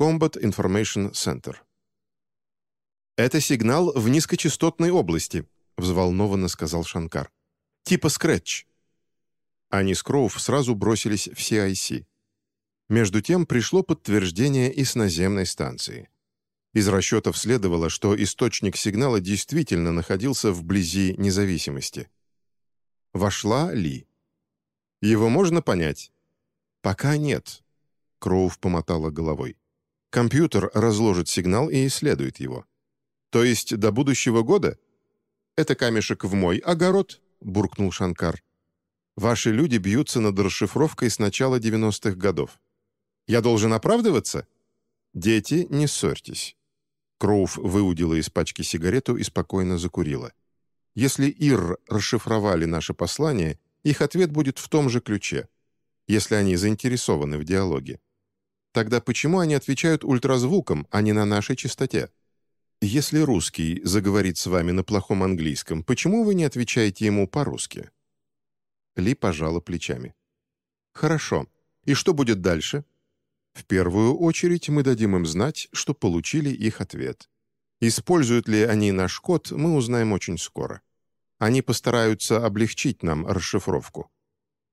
Combat Information Center. «Это сигнал в низкочастотной области», — взволнованно сказал Шанкар. «Типа скретч». Они с Кроув сразу бросились в CIC. Между тем пришло подтверждение и с наземной станции. Из расчетов следовало, что источник сигнала действительно находился вблизи независимости. Вошла Ли. «Его можно понять?» «Пока нет», — Кроув помотала головой. «Компьютер разложит сигнал и исследует его». «То есть до будущего года?» «Это камешек в мой огород», — буркнул Шанкар. «Ваши люди бьются над расшифровкой с начала 90-х годов. Я должен оправдываться? Дети, не ссорьтесь». Кроув выудила из пачки сигарету и спокойно закурила. «Если Ир расшифровали наше послание, их ответ будет в том же ключе, если они заинтересованы в диалоге. Тогда почему они отвечают ультразвуком, а не на нашей частоте? Если русский заговорит с вами на плохом английском, почему вы не отвечаете ему по-русски?» Ли пожала плечами. «Хорошо. И что будет дальше?» В первую очередь мы дадим им знать, что получили их ответ. Используют ли они наш код, мы узнаем очень скоро. Они постараются облегчить нам расшифровку.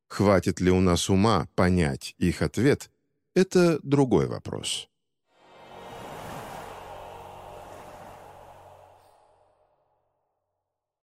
Хватит ли у нас ума понять их ответ, это другой вопрос.